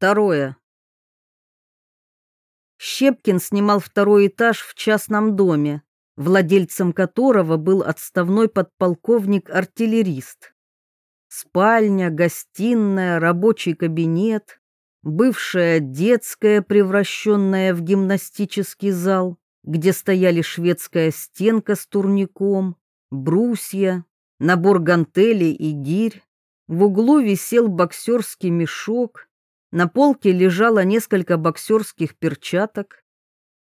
Второе. Щепкин снимал второй этаж в частном доме, владельцем которого был отставной подполковник-артиллерист. Спальня, гостиная, рабочий кабинет, бывшая детская, превращенная в гимнастический зал, где стояли шведская стенка с турником, брусья, набор гантелей и гирь. В углу висел боксерский мешок, на полке лежало несколько боксерских перчаток.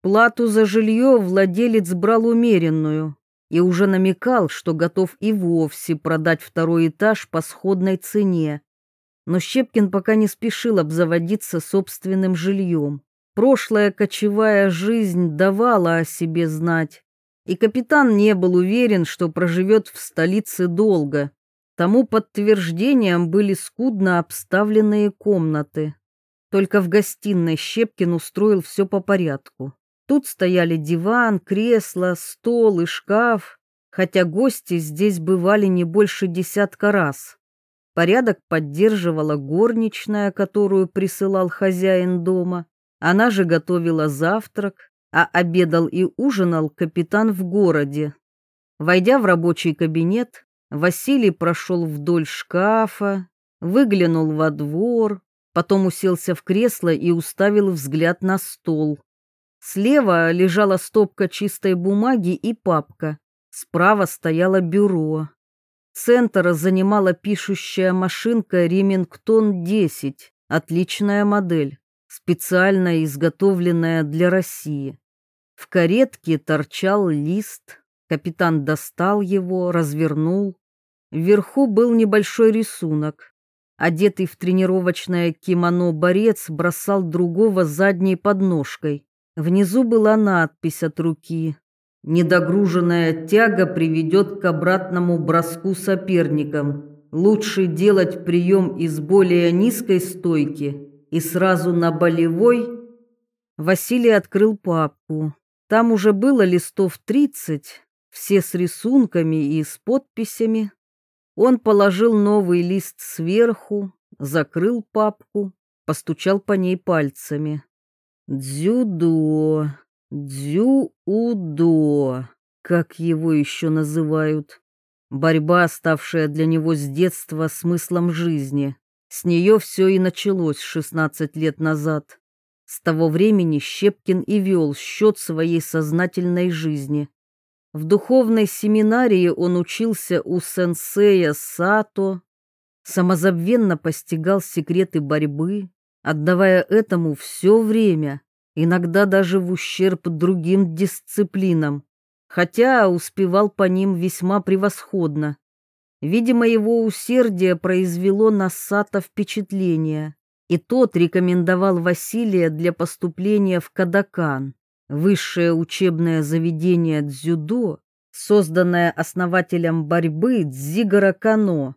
Плату за жилье владелец брал умеренную и уже намекал, что готов и вовсе продать второй этаж по сходной цене. Но Щепкин пока не спешил обзаводиться собственным жильем. Прошлая кочевая жизнь давала о себе знать, и капитан не был уверен, что проживет в столице долго. Тому подтверждением были скудно обставленные комнаты. Только в гостиной Щепкин устроил все по порядку. Тут стояли диван, кресло, стол и шкаф, хотя гости здесь бывали не больше десятка раз. Порядок поддерживала горничная, которую присылал хозяин дома. Она же готовила завтрак, а обедал и ужинал капитан в городе. Войдя в рабочий кабинет, Василий прошел вдоль шкафа, выглянул во двор, потом уселся в кресло и уставил взгляд на стол. Слева лежала стопка чистой бумаги и папка, справа стояло бюро. Центр занимала пишущая машинка Ремингтон-10, отличная модель, специально изготовленная для России. В каретке торчал лист, капитан достал его, развернул, Вверху был небольшой рисунок. Одетый в тренировочное кимоно борец бросал другого задней подножкой. Внизу была надпись от руки. «Недогруженная тяга приведет к обратному броску соперникам. Лучше делать прием из более низкой стойки и сразу на болевой». Василий открыл папку. Там уже было листов 30, все с рисунками и с подписями. Он положил новый лист сверху, закрыл папку, постучал по ней пальцами. Дзюдо, дзюудо, как его еще называют. Борьба, ставшая для него с детства смыслом жизни. С нее все и началось 16 лет назад. С того времени Щепкин и вел счет своей сознательной жизни. В духовной семинарии он учился у сенсея Сато, самозабвенно постигал секреты борьбы, отдавая этому все время, иногда даже в ущерб другим дисциплинам, хотя успевал по ним весьма превосходно. Видимо, его усердие произвело на Сато впечатление, и тот рекомендовал Василия для поступления в Кадакан высшее учебное заведение дзюдо, созданное основателем борьбы Дзигара Кано.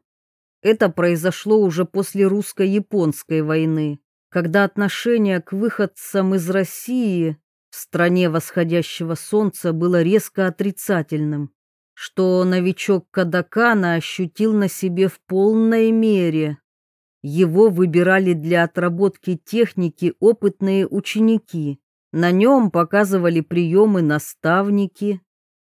Это произошло уже после русско-японской войны, когда отношение к выходцам из России в стране восходящего солнца было резко отрицательным, что новичок Кадакана ощутил на себе в полной мере. Его выбирали для отработки техники опытные ученики, на нем показывали приемы наставники.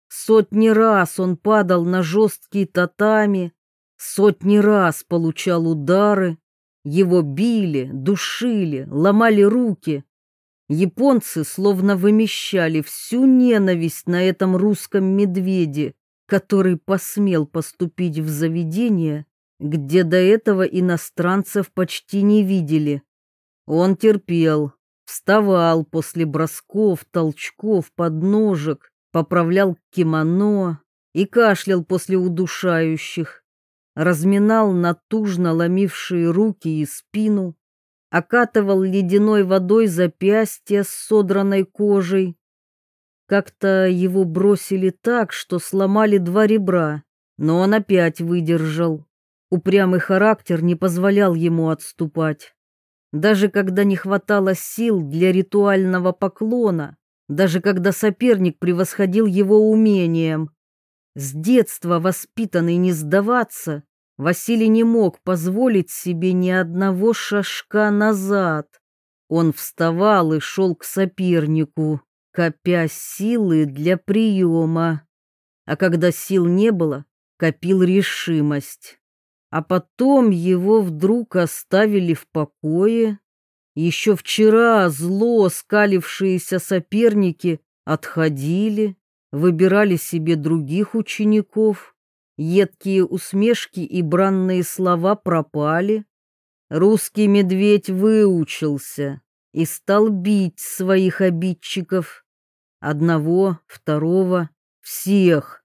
Сотни раз он падал на жесткие татами, сотни раз получал удары. Его били, душили, ломали руки. Японцы словно вымещали всю ненависть на этом русском медведе, который посмел поступить в заведение, где до этого иностранцев почти не видели. Он терпел, вставал после бросков, толчков, подножек, поправлял кимоно и кашлял после удушающих, разминал натужно ломившие руки и спину, окатывал ледяной водой запястья с содранной кожей. Как-то его бросили так, что сломали два ребра, но он опять выдержал. Упрямый характер не позволял ему отступать. Даже когда не хватало сил для ритуального поклона, даже когда соперник превосходил его умением. С детства воспитанный не сдаваться, Василий не мог позволить себе ни одного шажка назад. Он вставал и шел к сопернику, копя силы для приема. А когда сил не было, копил решимость. А потом его вдруг оставили в покое. Еще вчера зло скалившиеся соперники отходили, выбирали себе других учеников. Едкие усмешки и бранные слова пропали. Русский медведь выучился и стал бить своих обидчиков. Одного, второго, всех.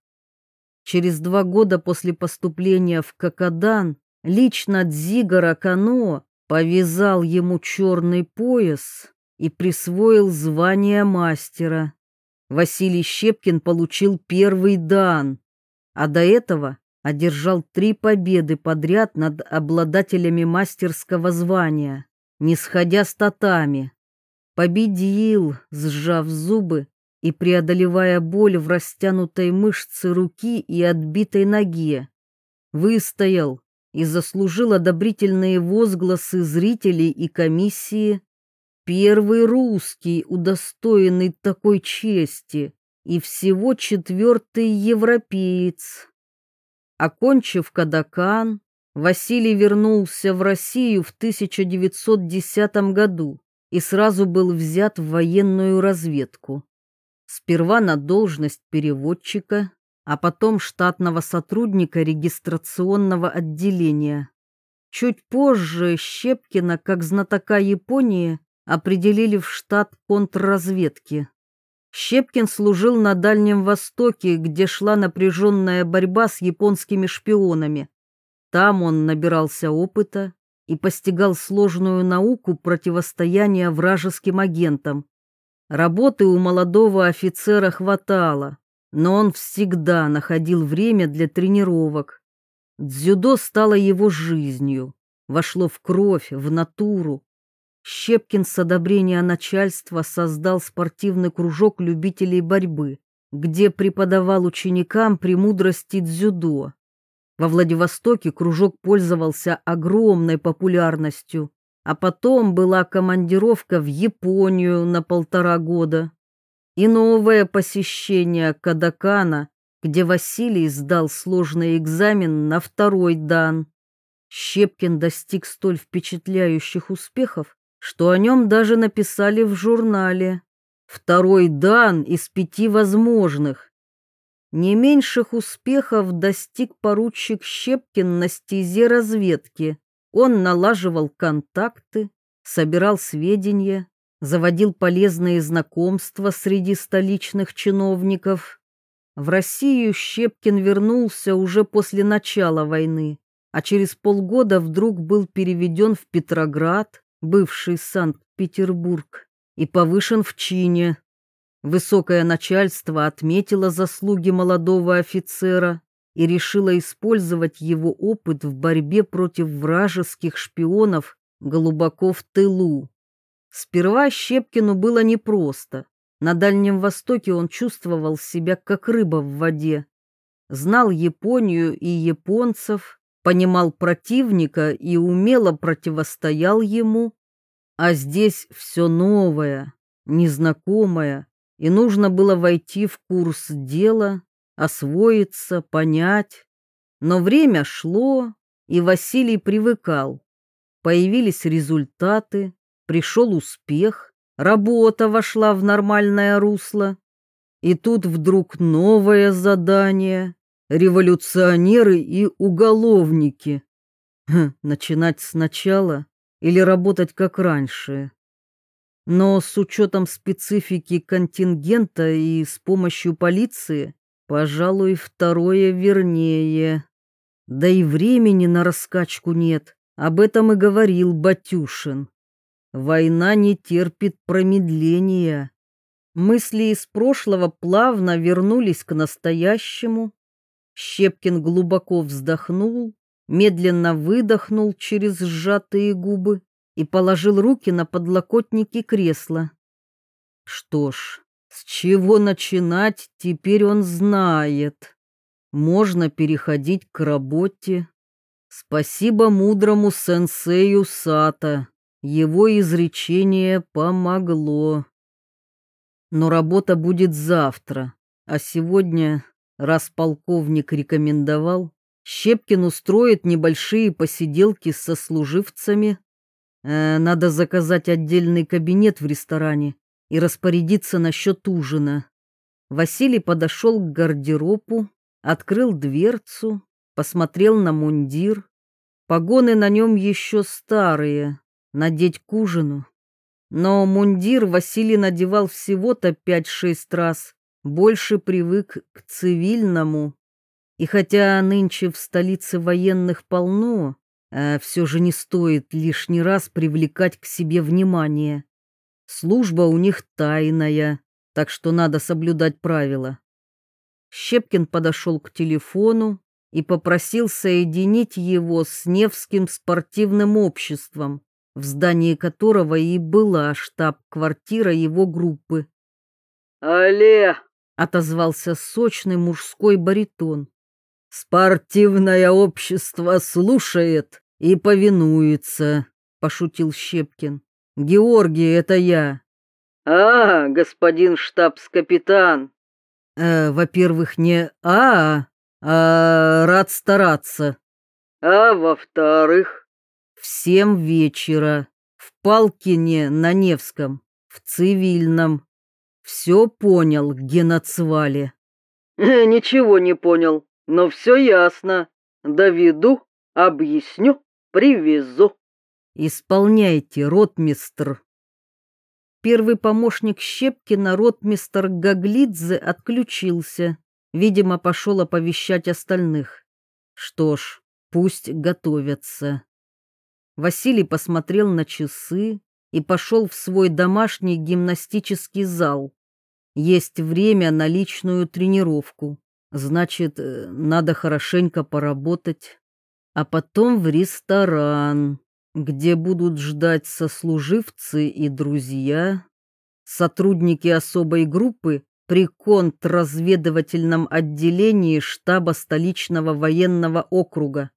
Через два года после поступления в Кокодан лично Дзигара Кано повязал ему черный пояс и присвоил звание мастера. Василий Щепкин получил первый дан, а до этого одержал три победы подряд над обладателями мастерского звания, не сходя с татами. Победил, сжав зубы и преодолевая боль в растянутой мышце руки и отбитой ноге. Выстоял и заслужил одобрительные возгласы зрителей и комиссии. Первый русский, удостоенный такой чести, и всего четвертый европеец. Окончив Кадакан, Василий вернулся в Россию в 1910 году и сразу был взят в военную разведку. Сперва на должность переводчика, а потом штатного сотрудника регистрационного отделения. Чуть позже Щепкина, как знатока Японии, определили в штат контрразведки. Щепкин служил на Дальнем Востоке, где шла напряженная борьба с японскими шпионами. Там он набирался опыта и постигал сложную науку противостояния вражеским агентам. Работы у молодого офицера хватало, но он всегда находил время для тренировок. Дзюдо стало его жизнью, вошло в кровь, в натуру. Щепкин с одобрения начальства создал спортивный кружок любителей борьбы, где преподавал ученикам премудрости дзюдо. Во Владивостоке кружок пользовался огромной популярностью а потом была командировка в Японию на полтора года и новое посещение Кадакана, где Василий сдал сложный экзамен на второй дан. Щепкин достиг столь впечатляющих успехов, что о нем даже написали в журнале. Второй дан из пяти возможных. Не меньших успехов достиг поручик Щепкин на стезе разведки. Он налаживал контакты, собирал сведения, заводил полезные знакомства среди столичных чиновников. В Россию Щепкин вернулся уже после начала войны, а через полгода вдруг был переведен в Петроград, бывший Санкт-Петербург, и повышен в чине. Высокое начальство отметило заслуги молодого офицера, и решила использовать его опыт в борьбе против вражеских шпионов глубоко в тылу. Сперва Щепкину было непросто. На Дальнем Востоке он чувствовал себя как рыба в воде. Знал Японию и японцев, понимал противника и умело противостоял ему. А здесь все новое, незнакомое, и нужно было войти в курс дела, освоиться, понять. Но время шло, и Василий привыкал. Появились результаты, пришел успех, работа вошла в нормальное русло. И тут вдруг новое задание — революционеры и уголовники. Хм, начинать сначала или работать как раньше? Но с учетом специфики контингента и с помощью полиции Пожалуй, второе вернее. Да и времени на раскачку нет, об этом и говорил Батюшин. Война не терпит промедления. Мысли из прошлого плавно вернулись к настоящему. Щепкин глубоко вздохнул, медленно выдохнул через сжатые губы и положил руки на подлокотники кресла. Что ж, с чего начинать, теперь он знает. Можно переходить к работе. Спасибо мудрому сенсею Сата. Его изречение помогло. Но работа будет завтра, а сегодня, раз полковник рекомендовал, Щепкин устроит небольшие посиделки со служивцами. Э, надо заказать отдельный кабинет в ресторане и распорядиться насчет ужина. Василий подошел к гардеробу, открыл дверцу, посмотрел на мундир. Погоны на нем еще старые, надеть к ужину. Но мундир Василий надевал всего-то пять-шесть раз, больше привык к цивильному. И хотя нынче в столице военных полно, а все же не стоит лишний раз привлекать к себе внимание. Служба у них тайная, так что надо соблюдать правила. Щепкин подошел к телефону и попросил соединить его с Невским спортивным обществом, в здании которого и была штаб-квартира его группы. «Алле!» — отозвался сочный мужской баритон. «Спортивное общество слушает и повинуется», — пошутил Щепкин. «Георгий, это я». «А, господин штабс-капитан». Э, «Во-первых, не «а», а «рад стараться». «А во-вторых?» «В семь вечера, в Палкине на Невском, в цивильном. Все понял, геноцвали». «Ничего не понял, но все ясно. Доведу, объясню, привезу». «Исполняйте, ротмистр». Первый помощник Щепкина, ротмистр Гаглидзе, отключился. Видимо, пошел оповещать остальных. Что ж, пусть готовятся. Василий посмотрел на часы и пошел в свой домашний гимнастический зал. Есть время на личную тренировку. Значит, э, надо хорошенько поработать. А потом в ресторан где будут ждать сослуживцы и друзья, сотрудники особой группы при контрразведывательном отделении штаба столичного военного округа.